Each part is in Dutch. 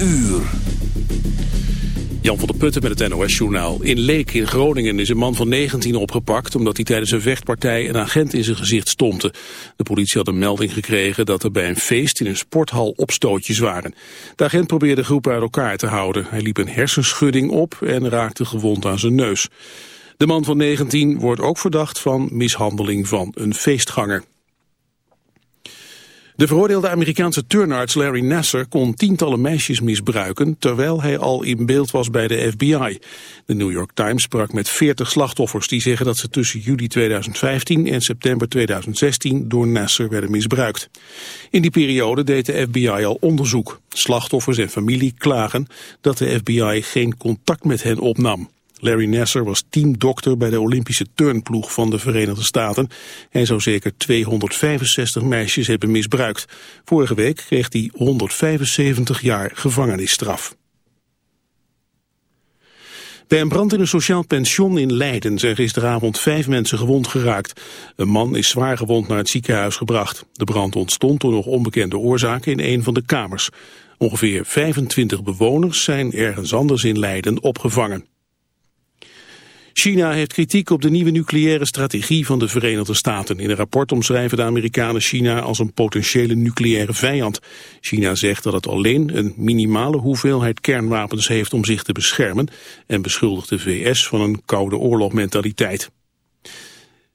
uur. Jan van der Putten met het NOS-journaal. In Leek in Groningen is een man van 19 opgepakt... omdat hij tijdens een vechtpartij een agent in zijn gezicht stompte. De politie had een melding gekregen dat er bij een feest in een sporthal opstootjes waren. De agent probeerde de groep uit elkaar te houden. Hij liep een hersenschudding op en raakte gewond aan zijn neus. De man van 19 wordt ook verdacht van mishandeling van een feestganger. De veroordeelde Amerikaanse turnarts Larry Nasser kon tientallen meisjes misbruiken terwijl hij al in beeld was bij de FBI. De New York Times sprak met 40 slachtoffers die zeggen dat ze tussen juli 2015 en september 2016 door Nasser werden misbruikt. In die periode deed de FBI al onderzoek. Slachtoffers en familie klagen dat de FBI geen contact met hen opnam. Larry Nasser was teamdokter bij de Olympische turnploeg van de Verenigde Staten. Hij zou zeker 265 meisjes hebben misbruikt. Vorige week kreeg hij 175 jaar gevangenisstraf. Bij een brand in een sociaal pension in Leiden zijn gisteravond vijf mensen gewond geraakt. Een man is zwaar gewond naar het ziekenhuis gebracht. De brand ontstond door nog onbekende oorzaken in een van de kamers. Ongeveer 25 bewoners zijn ergens anders in Leiden opgevangen. China heeft kritiek op de nieuwe nucleaire strategie van de Verenigde Staten. In een rapport omschrijven de Amerikanen China als een potentiële nucleaire vijand. China zegt dat het alleen een minimale hoeveelheid kernwapens heeft om zich te beschermen en beschuldigt de VS van een koude oorlogmentaliteit.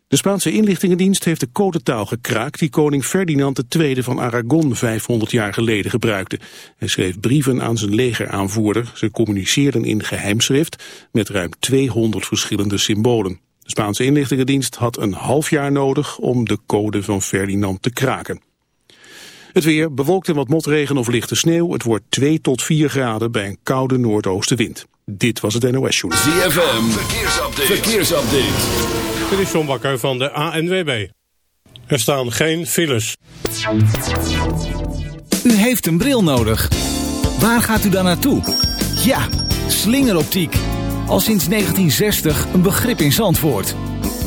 De Spaanse inlichtingendienst heeft de codetaal gekraakt die koning Ferdinand II van Aragon 500 jaar geleden gebruikte. Hij schreef brieven aan zijn legeraanvoerder. Ze communiceerden in geheimschrift met ruim 200 verschillende symbolen. De Spaanse inlichtingendienst had een half jaar nodig om de code van Ferdinand te kraken. Het weer bewolkt en wat motregen of lichte sneeuw. Het wordt 2 tot 4 graden bij een koude noordoostenwind. Dit was het NOS Journal. ZFM, verkeersupdate. verkeersupdate. Dit is John Bakker van de ANWB. Er staan geen files. U heeft een bril nodig. Waar gaat u dan naartoe? Ja, slingeroptiek. Al sinds 1960 een begrip in Zandvoort.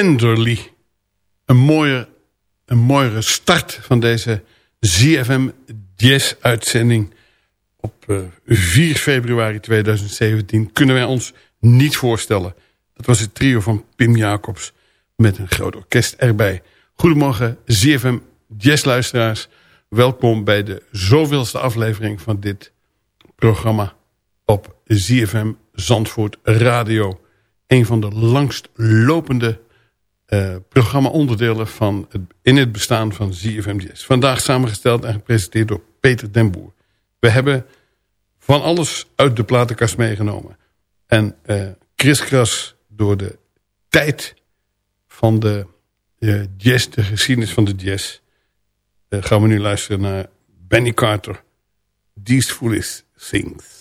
Tenderly. Een mooie, een mooiere start van deze ZFM Jazz uitzending op uh, 4 februari 2017 kunnen wij ons niet voorstellen. Dat was het trio van Pim Jacobs met een groot orkest erbij. Goedemorgen ZFM jazzluisteraars. Welkom bij de zoveelste aflevering van dit programma op ZFM Zandvoort Radio. Een van de langst lopende uh, programma-onderdelen van het, in het bestaan van ZFM Jazz. Vandaag samengesteld en gepresenteerd door Peter den Boer. We hebben van alles uit de platenkast meegenomen. En uh, kriskras door de tijd van de uh, jazz, de geschiedenis van de jazz... Uh, gaan we nu luisteren naar Benny Carter. These Foolish Things.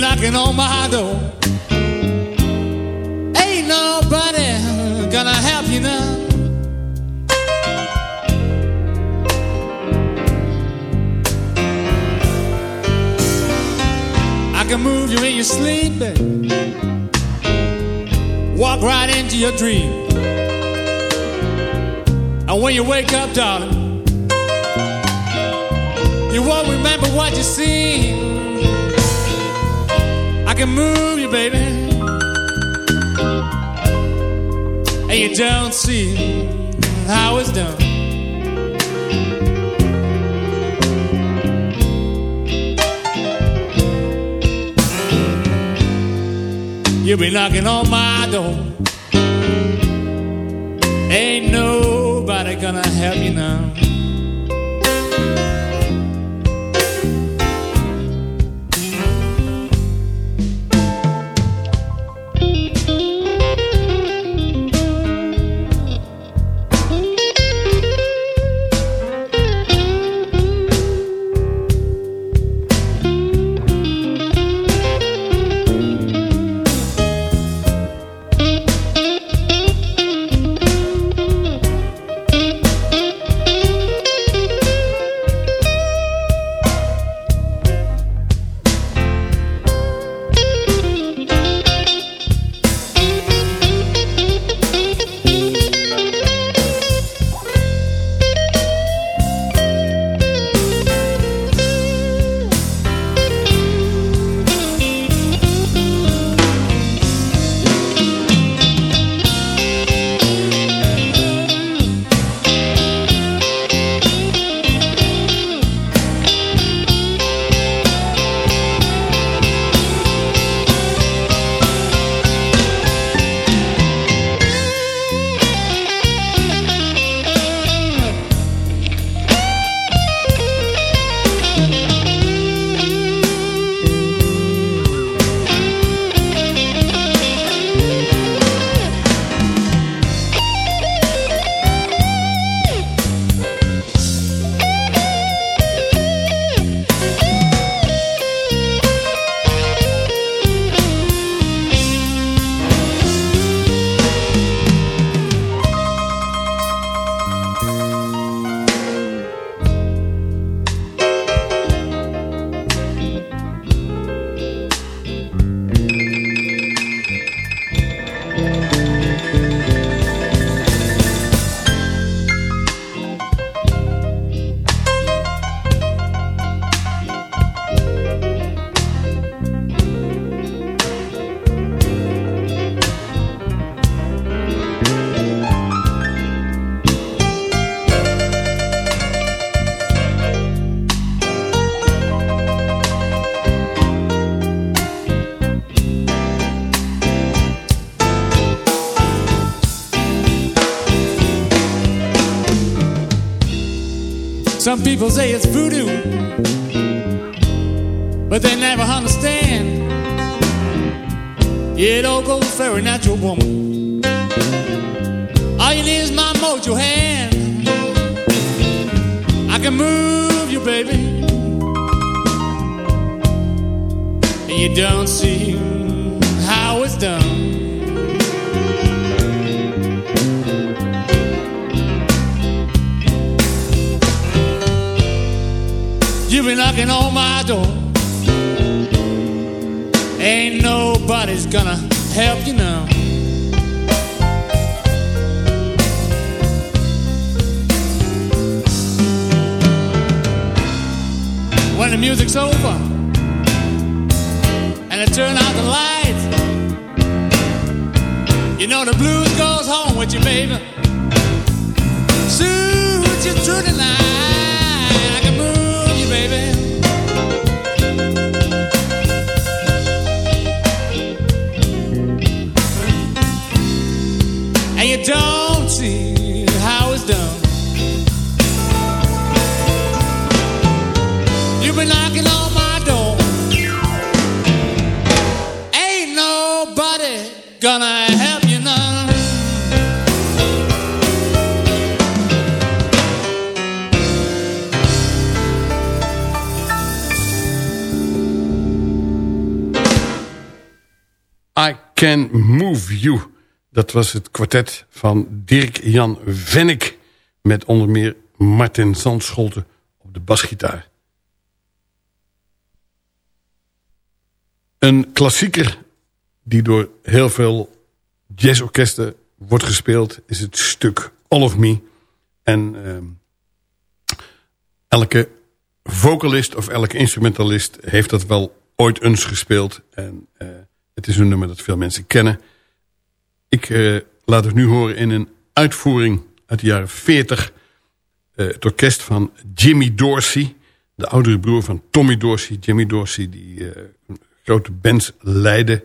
Knocking on my door. Ain't nobody gonna help you now. I can move you in your sleep, baby. Walk right into your dream. And when you wake up, darling, you won't remember what you seen. I can move you, baby. And you don't see how it's done. You'll be knocking on my door. Ain't nobody gonna help you now. Some people say it's voodoo, but they never understand. It all goes very natural, woman. All you need is my mojo hand. I can move you, baby. And you don't see been knocking on my door. Ain't nobody's gonna help you now. When the music's over and they turn out the lights, you know the blues goes home with you, baby. Suit you through the night. Can Move You. Dat was het kwartet van Dirk-Jan Vennik... met onder meer Martin Zandscholten op de basgitaar. Een klassieker die door heel veel jazzorkesten wordt gespeeld... is het stuk All of Me. En ehm, elke vocalist of elke instrumentalist heeft dat wel ooit eens gespeeld. En eh, het is een nummer dat veel mensen kennen. Ik eh, laat het nu horen in een uitvoering uit de jaren 40. Uh, het orkest van Jimmy Dorsey. De oudere broer van Tommy Dorsey. Jimmy Dorsey die grote bands leidde.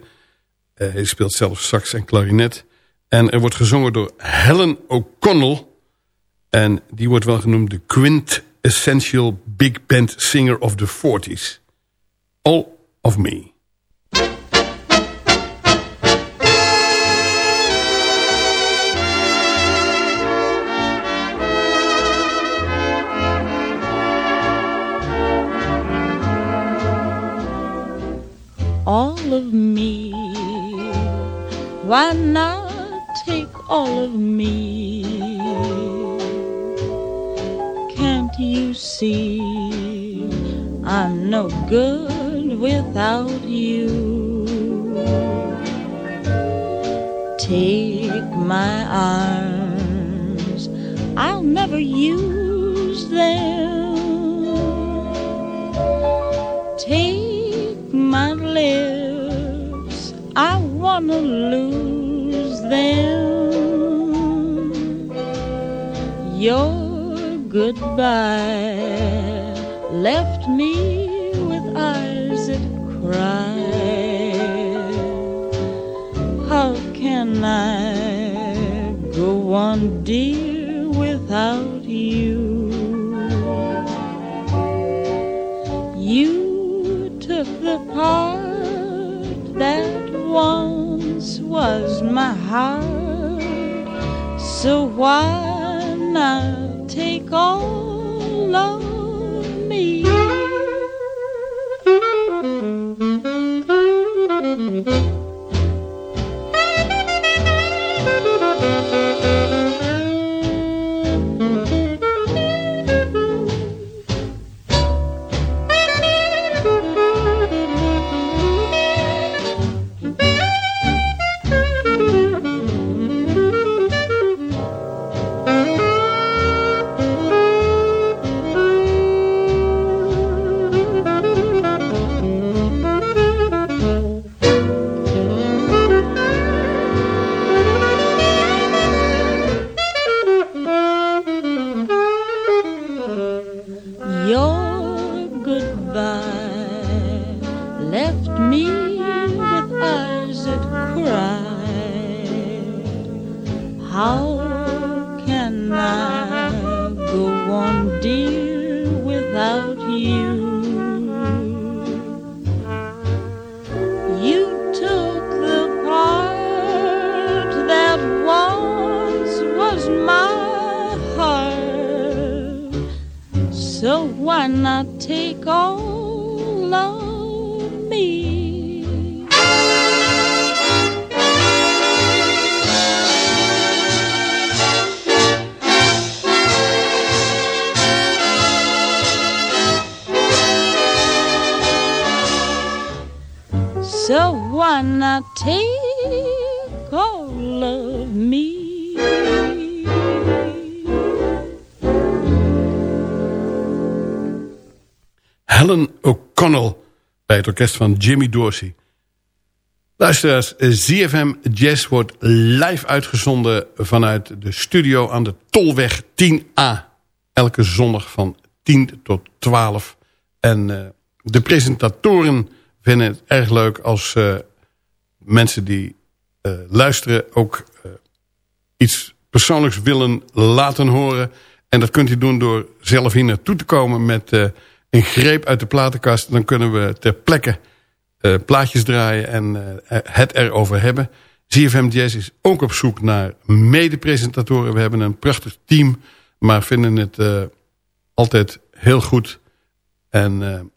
hij speelt zelf sax en klarinet. En er wordt gezongen door Helen O'Connell. En die wordt wel genoemd de Quint Essential Big Band Singer of the 40s. All of Me. Of me. Why not take all of me? Can't you see I'm no good without you? Take my arms, I'll never use them. I wanna lose them. Your goodbye left me with eyes that cry. How can I go on, dear, without? You heart. So why not take all all of me? Helen O'Connell bij het orkest van Jimmy Dorsey. Luisteraars, ZFM Jazz wordt live uitgezonden vanuit de studio aan de Tolweg 10A. Elke zondag van 10 tot 12. En uh, de presentatoren vinden het erg leuk als uh, mensen die luisteren ook iets persoonlijks willen laten horen. En dat kunt u doen door zelf hier naartoe te komen met een greep uit de platenkast. Dan kunnen we ter plekke plaatjes draaien en het erover hebben. ZFM Jazz is ook op zoek naar mede-presentatoren. We hebben een prachtig team, maar vinden het altijd heel goed en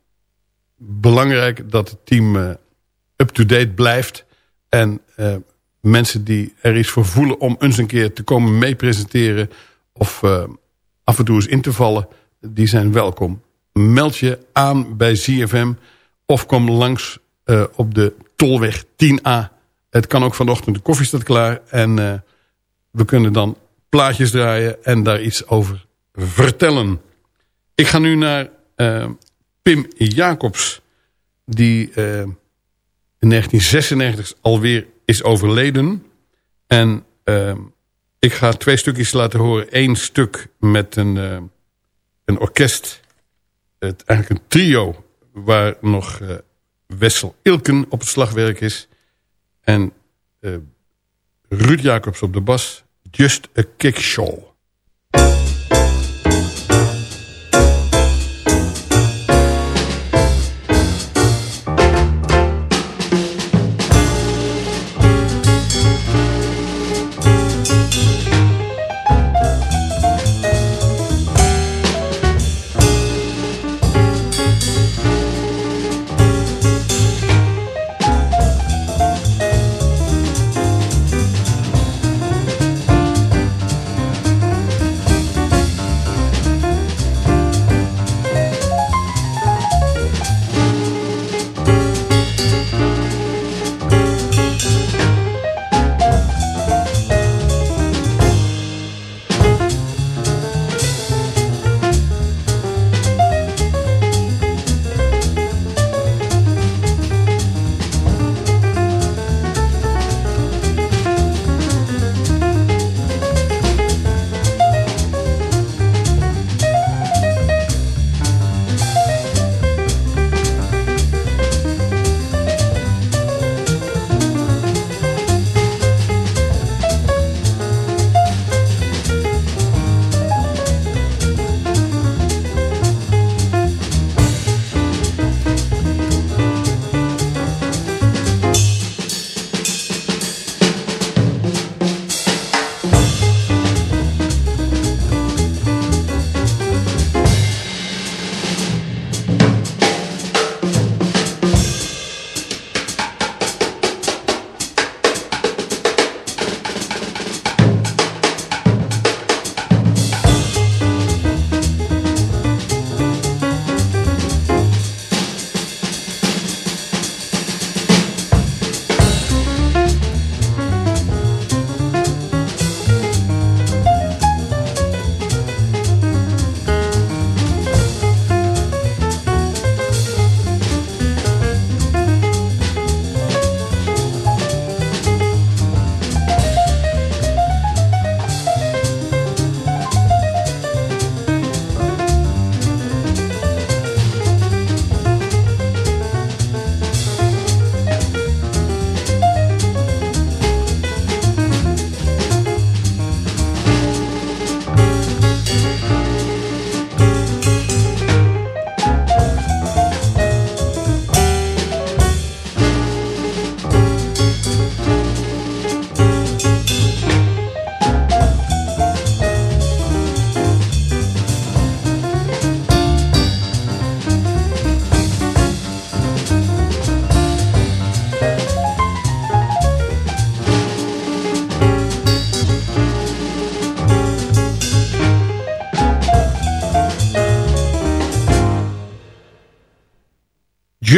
belangrijk dat het team up-to-date blijft. En mensen die er iets voor voelen om eens een keer te komen meepresenteren of af en toe eens in te vallen, die zijn welkom meld je aan bij ZFM of kom langs eh, op de Tolweg 10A. Het kan ook vanochtend, de koffie staat klaar. En eh, we kunnen dan plaatjes draaien en daar iets over vertellen. Ik ga nu naar eh, Pim Jacobs. Die eh, in 1996 alweer is overleden. En eh, ik ga twee stukjes laten horen. Eén stuk met een, eh, een orkest. Het, eigenlijk een trio. Waar nog eh, Wessel Ilken op het slagwerk is. En eh, Ruud Jacobs op de bas. Just a Kick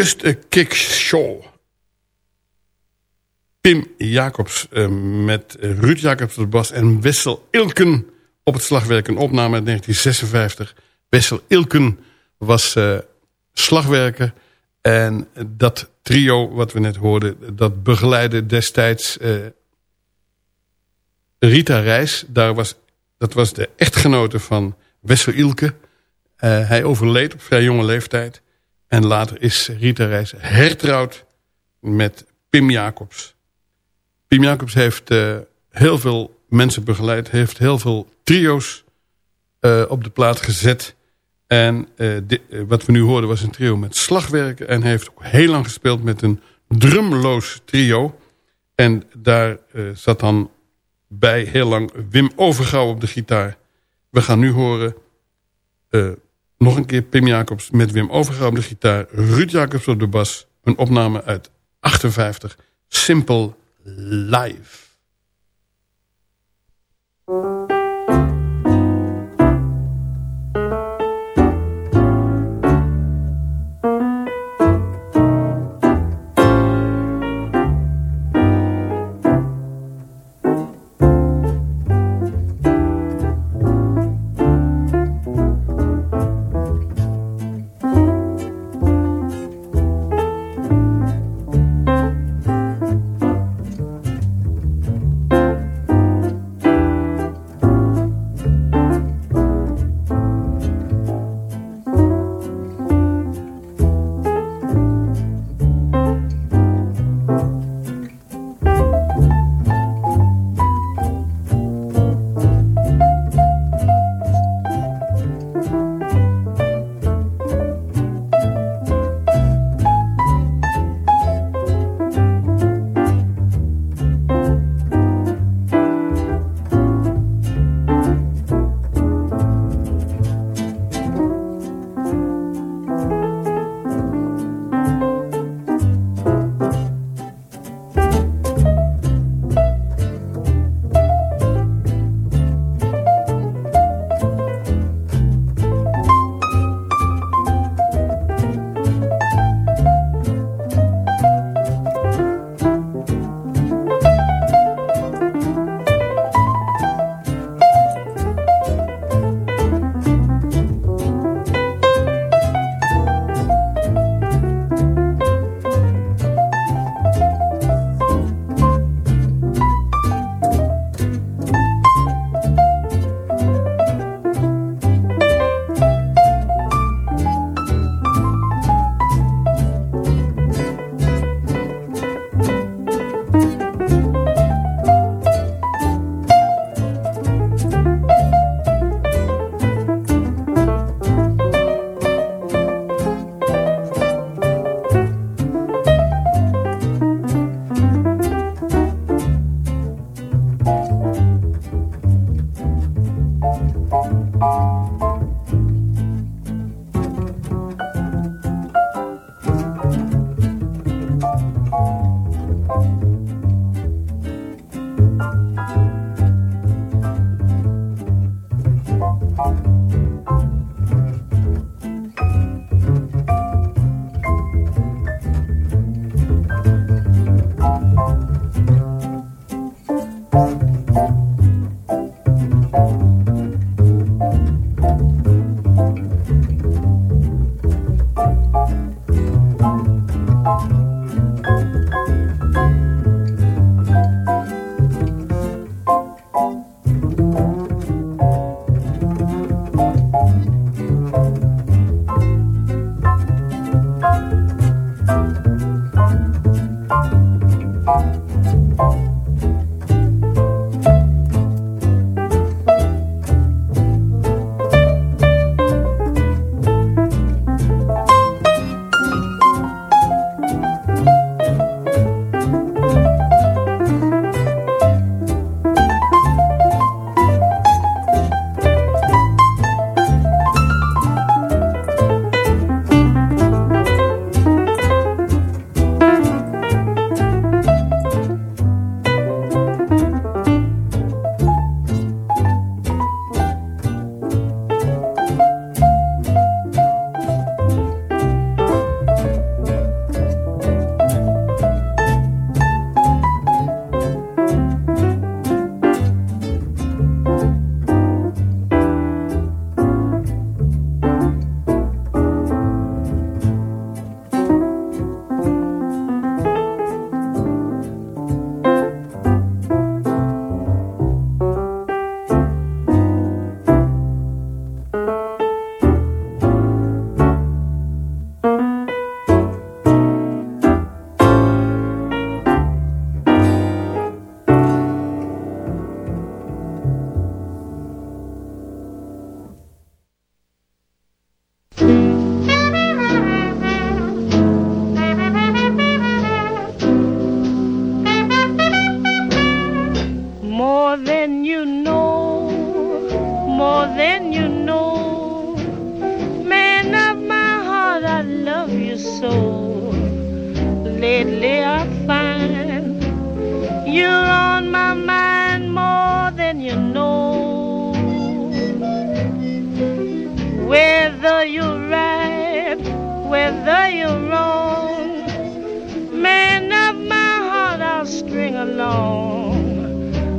Just a Kick Show. Pim Jacobs uh, met Ruud Jacobs op de bas en Wessel Ilken op het slagwerk. Een opname uit 1956. Wessel Ilken was uh, slagwerker. En dat trio wat we net hoorden, dat begeleidde destijds Rita Reis. Daar was, dat was de echtgenote van Wessel Ilke. hij overleed op vrij jonge leeftijd. En later is Rita Reis hertrouwd met Pim Jacobs. Pim Jacobs heeft uh, heel veel mensen begeleid. Heeft heel veel trio's uh, op de plaat gezet. En dit, wat we nu hoorden was een trio met slagwerken. En heeft ook heel lang gespeeld met een drumloos trio. En daar zat dan bij heel lang Wim Overgouw op de gitaar. We gaan nu horen... Nog een keer Pim Jacobs met Wim Overgouw op de gitaar. Ruud Jacobs op de bas. Een opname uit 58. Simple Live.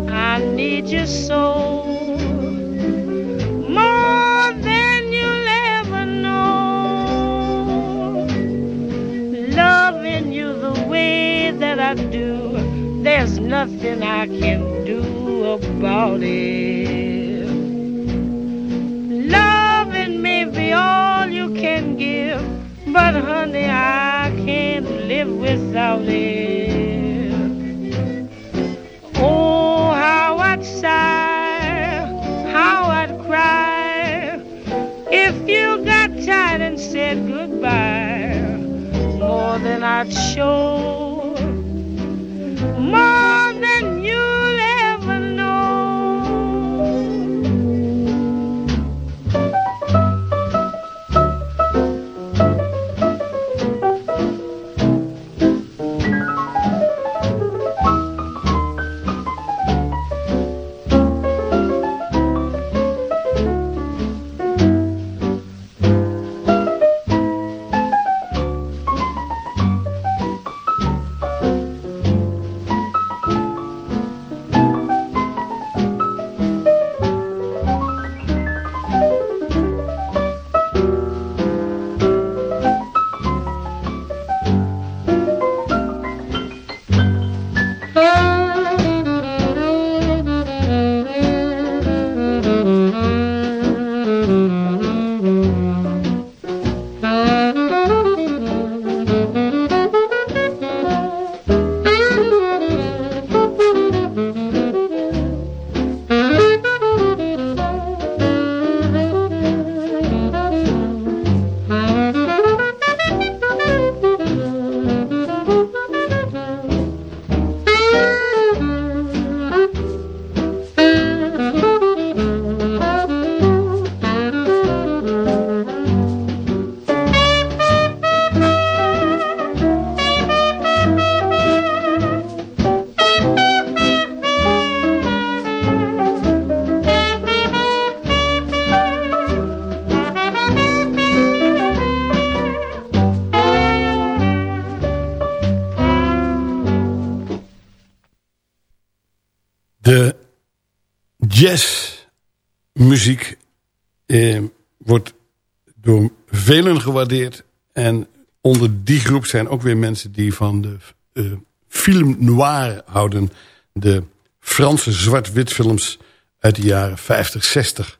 I need you so. More than you'll ever know. Loving you the way that I do, there's nothing I can do about it. Loving may be all you can give, but honey, I can't live without it. Sigh, how I'd cry if you got tired and said goodbye. More than I'd show, jazzmuziek eh, wordt door velen gewaardeerd. En onder die groep zijn ook weer mensen die van de eh, film noir houden. De Franse zwart-wit films uit de jaren 50, 60.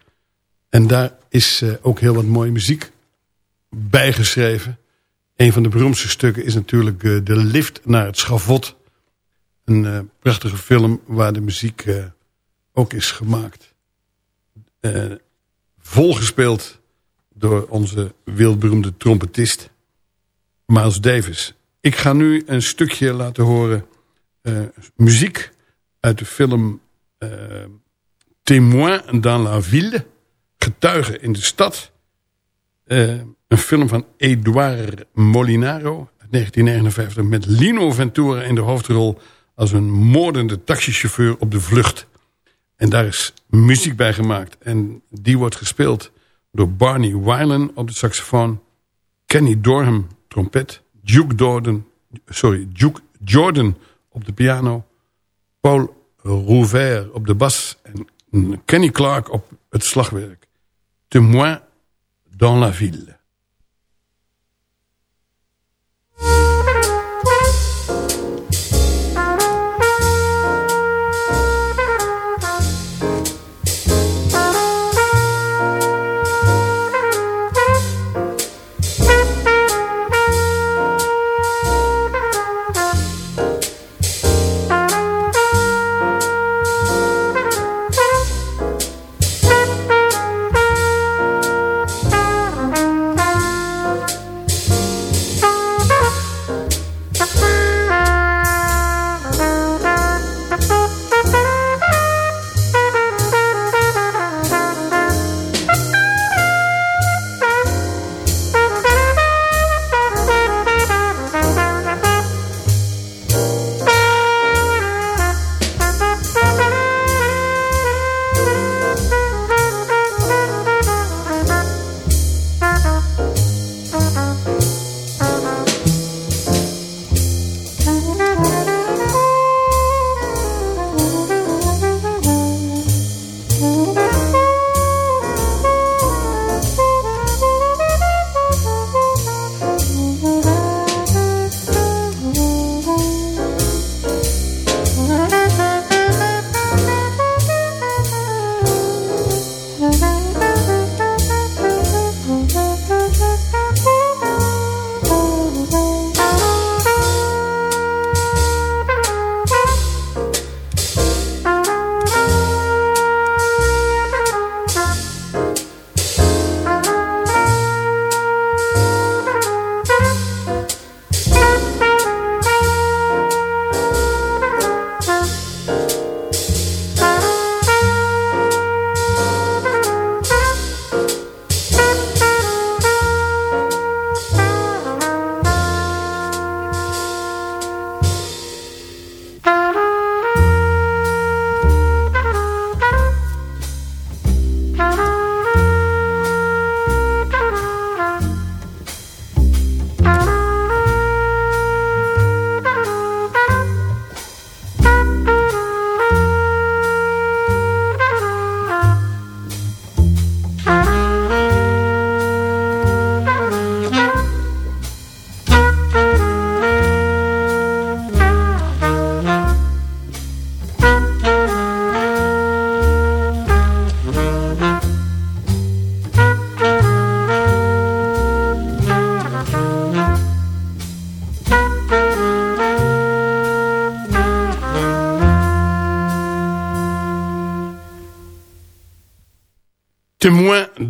En daar is eh, ook heel wat mooie muziek bijgeschreven. Een van de beroemdste stukken is natuurlijk eh, De Lift naar het Schavot. Een eh, prachtige film waar de muziek ook is gemaakt. Eh, volgespeeld door onze wereldberoemde trompetist Miles Davis. Ik ga nu een stukje laten horen eh, muziek uit de film eh, Témoin dans la ville. Getuigen in de stad. Een film van Edouard Molinaro uit 1959 met Lino Ventura in de hoofdrol als een moordende taxichauffeur op de vlucht. En daar is muziek bij gemaakt. En die wordt gespeeld door Barney Weilen op de saxofoon... Kenny Dorham, trompet... Duke Jordan, sorry, Duke Jordan op de piano... Paul Rouvert op de bas... en Kenny Clark op het slagwerk. Témoin dans la ville.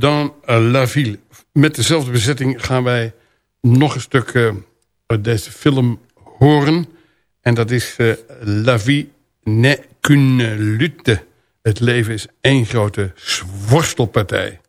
Dans la ville. Met dezelfde bezetting gaan wij nog een stuk uh, uit deze film horen. En dat is uh, La vie n'est qu'une lutte. Het leven is één grote worstelpartij.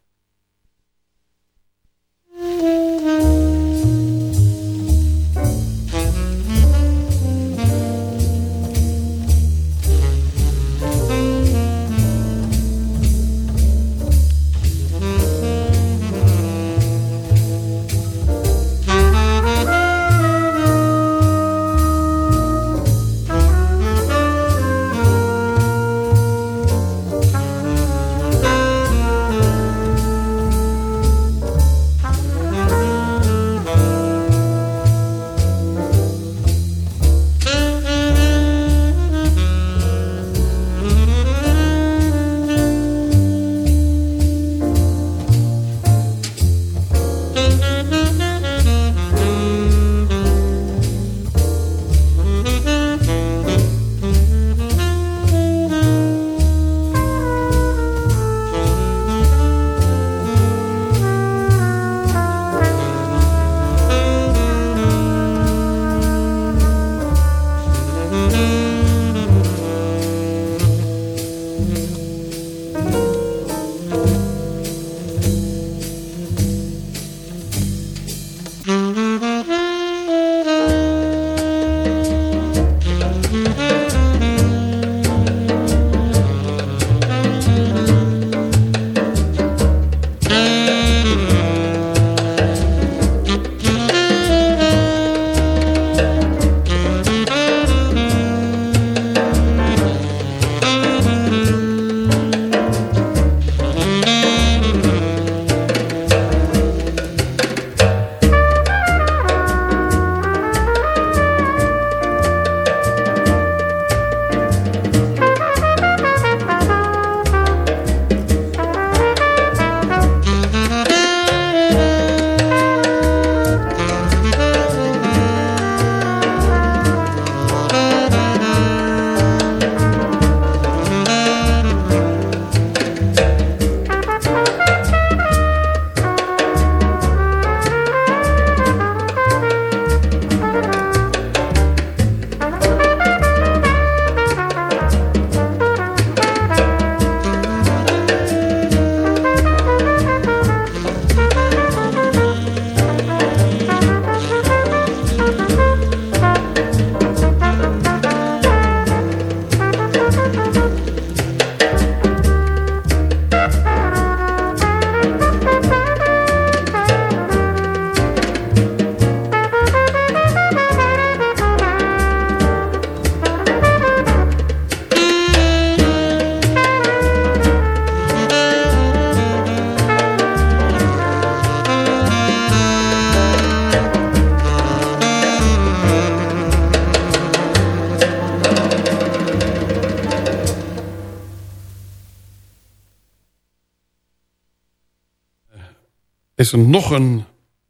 Is er nog een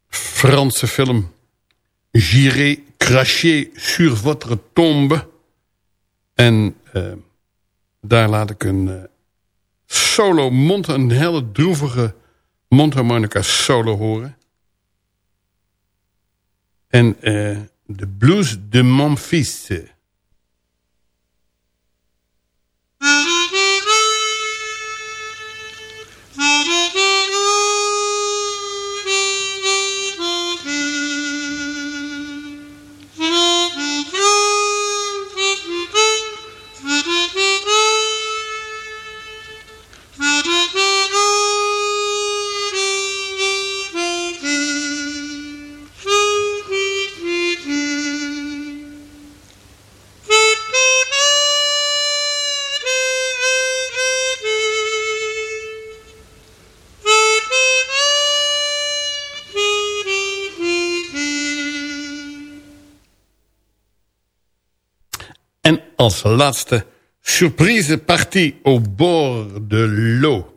Franse film. J'irai cracher sur votre tombe. En uh, daar laat ik een uh, solo mond, een hele droevige mondharmonica solo horen. En uh, de blues de Memphis. Als laatste surprise partie au bord de l'eau.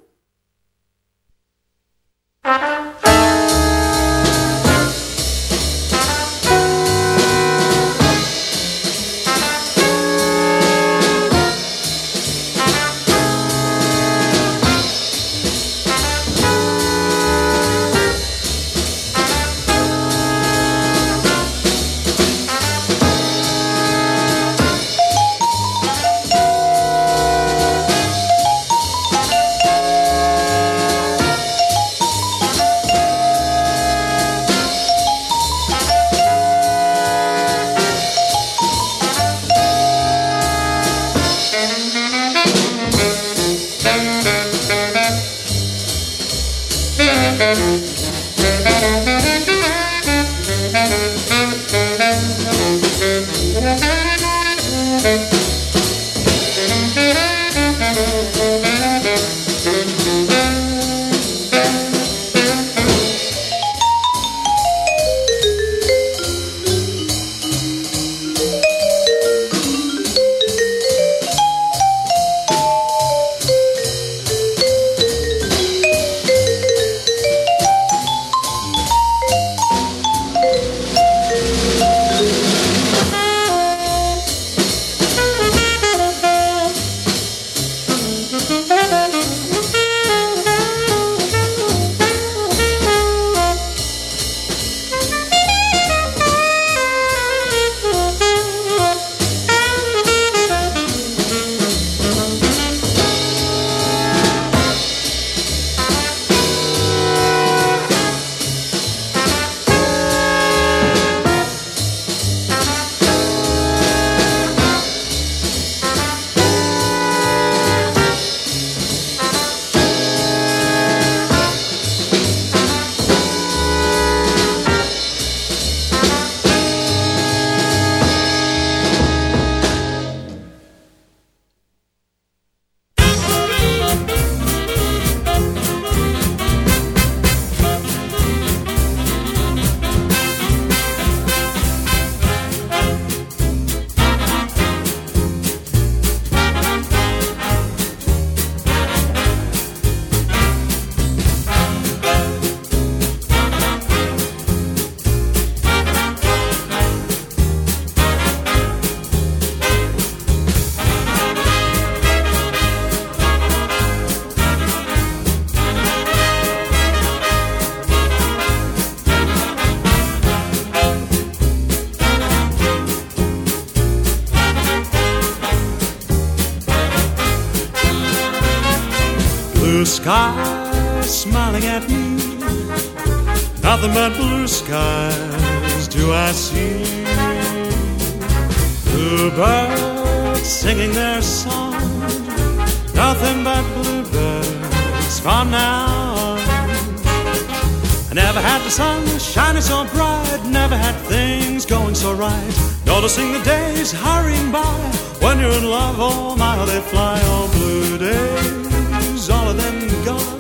fly all blue days, all of them gone.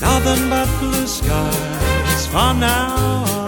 Nothing but blue skies for now.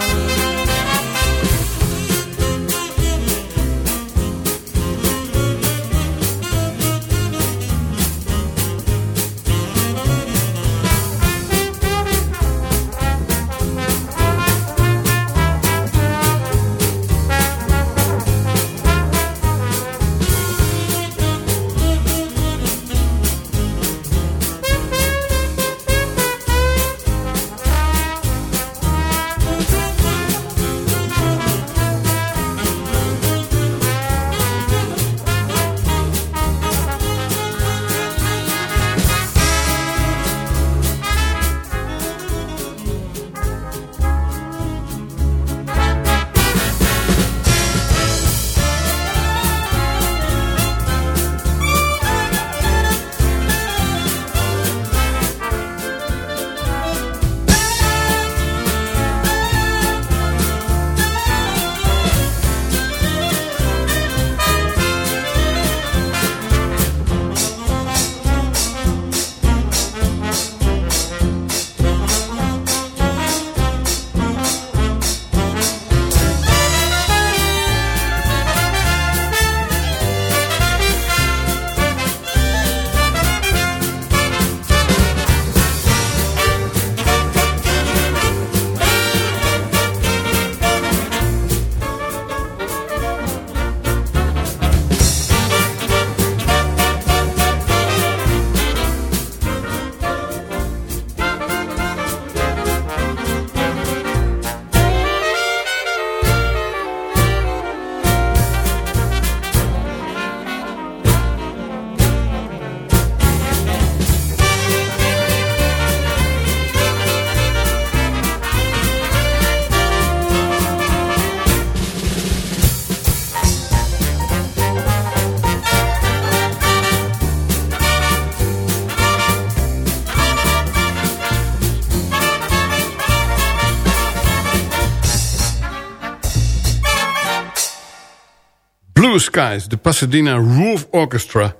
Blue Skies, de Pasadena Roof Orchestra.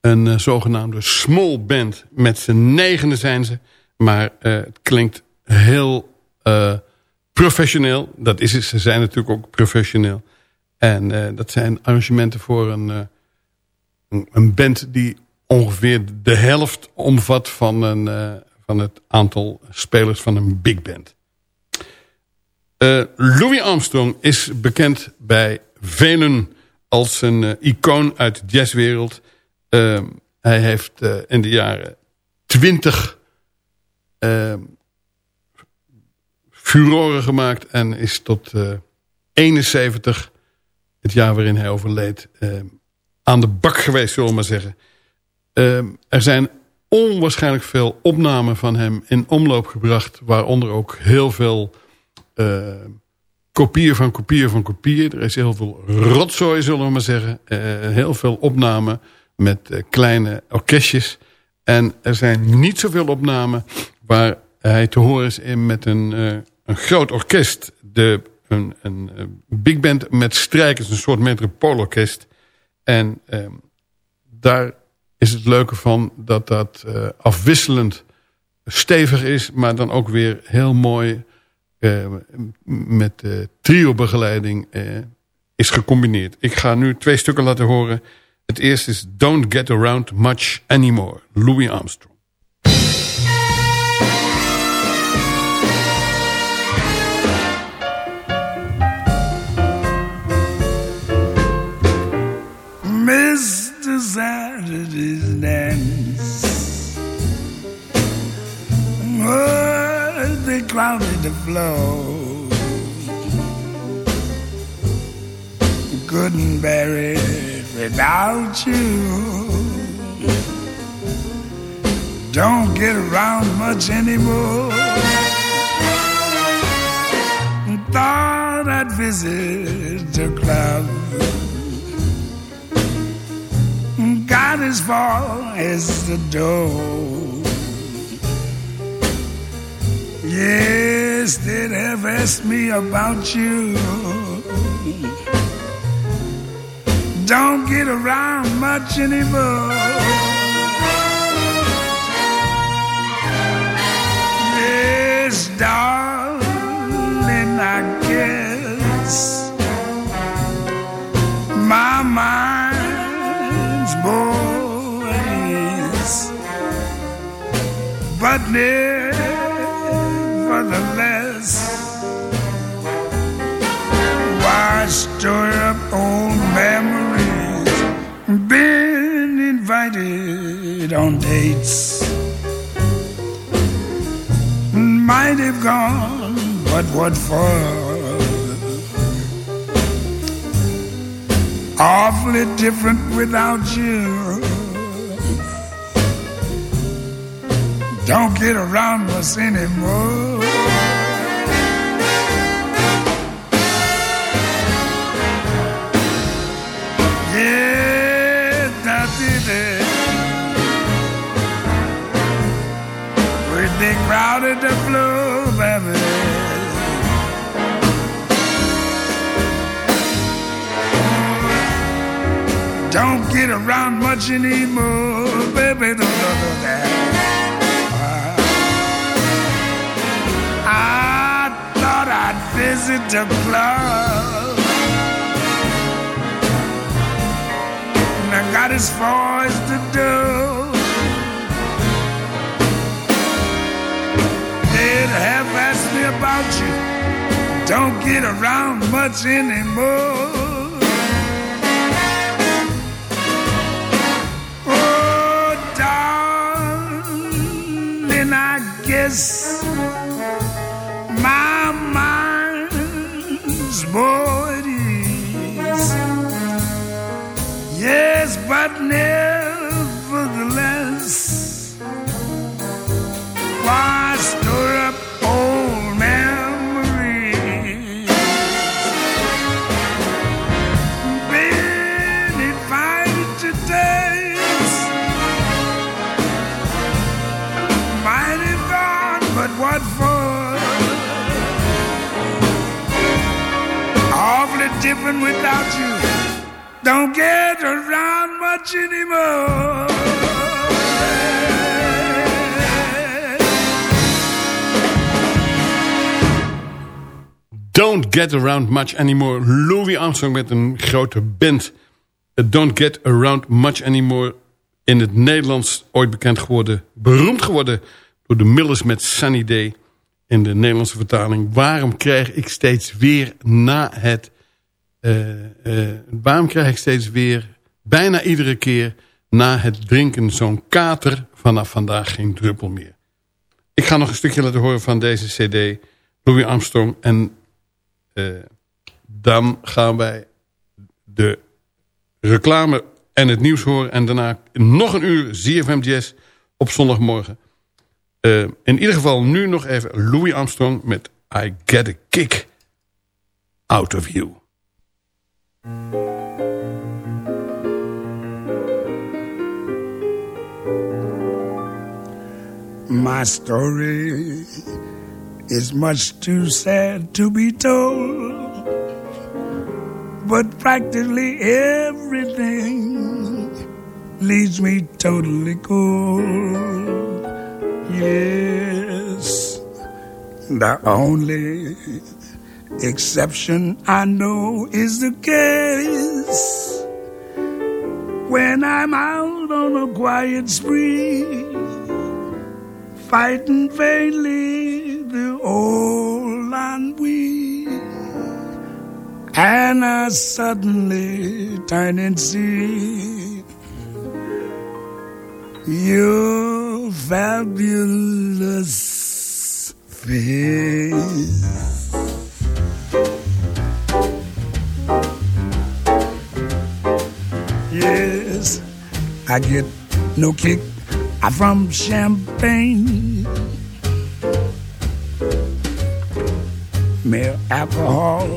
Een uh, zogenaamde small band. Met z'n negende zijn ze. Maar uh, het klinkt heel uh, professioneel. Dat is het. Ze zijn natuurlijk ook professioneel. En dat zijn arrangementen voor een, een, een, band die ongeveer de helft omvat van, een, van het aantal spelers van een big band. Louis Armstrong is bekend bij velen als een uh, icoon uit de jazzwereld. Uh, hij heeft uh, in de jaren twintig ehm, furoren gemaakt en is tot 71, eh, het jaar waarin hij overleed, ehm, aan de bak geweest, zullen we maar zeggen. Ehm, er zijn onwaarschijnlijk veel opnamen van hem in omloop gebracht, waaronder ook heel veel kopieën van kopieën van kopieën. Er is heel veel rotzooi, zullen we maar zeggen. Uh, heel veel opnamen met uh, kleine orkestjes. En er zijn niet zoveel opnamen waar hij te horen is in met een, uh, een groot orkest. De, een, een big band met strijkers, een soort metropoolorkest. En ehm, daar is het leuke van dat dat afwisselend stevig is... maar dan ook weer heel mooi met uh, trio-begeleiding uh, is gecombineerd. Ik ga nu twee stukken laten horen. Het eerste is Don't Get Around Much Anymore, Louis Armstrong. Mr. Saturday's dance. Clouded the flow. Couldn't bear it without you. Don't get around much anymore. Thought I'd visit the club. Got as far as the door. Yes, they'd have asked me about you. Don't get around much anymore. Yes, darling, I guess my mind's boys, but never nevertheless. Why stir up old memories? Been invited on dates. Might have gone, but what for? Awfully different without you. don't get around us anymore. Crowded the floor, baby. Don't get around much anymore, baby. Don't, do that. visit the club. And I got as far as to do. About you. Don't get around much anymore. Don't get around much anymore. Don't Get Around Much Anymore. Louis Armstrong met een grote band. Don't Get Around Much Anymore. In het Nederlands ooit bekend geworden. Beroemd geworden door de Millers met Sunny Day. In de Nederlandse vertaling. Waarom krijg ik steeds weer na het... Uh, uh, waarom krijg ik steeds weer... Bijna iedere keer na het drinken zo'n kater... Vanaf vandaag geen druppel meer. Ik ga nog een stukje laten horen van deze cd... Louis Armstrong en uh, dan gaan wij de reclame en het nieuws horen. En daarna nog een uur ZFM Jazz op zondagmorgen. Uh, in ieder geval nu nog even Louis Armstrong met I Get a Kick Out of You. My story is much too sad to be told. But practically everything leaves me totally cold. Yes, the only exception I know is the case when I'm out on a quiet spree, fighting vainly the old ennui, and I suddenly turn and see your fabulous face. I get no kick from champagne. Mere alcohol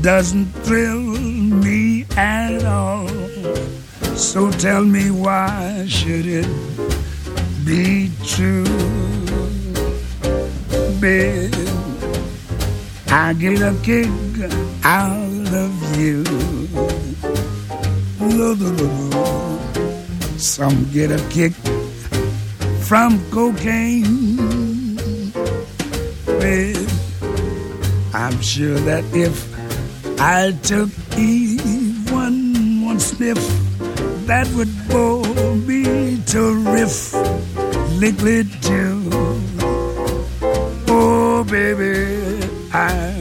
doesn't thrill me at all. So tell me why should it be true? Babe, I get a kick out of you. Some get a kick from cocaine. Babe, I'm sure that if I took even one sniff, that would bore me to riff liquid too. Oh, baby, I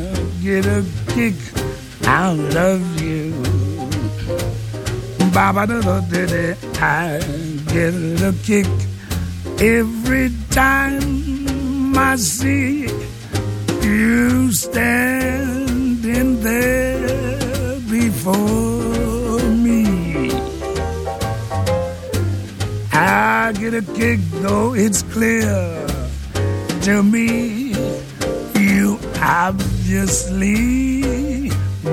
get a kick out of you. Da da da da, I get a kick every time I see you standing there before me. I get a kick, though it's clear to me you obviously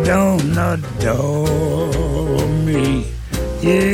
don't adore me. Yes.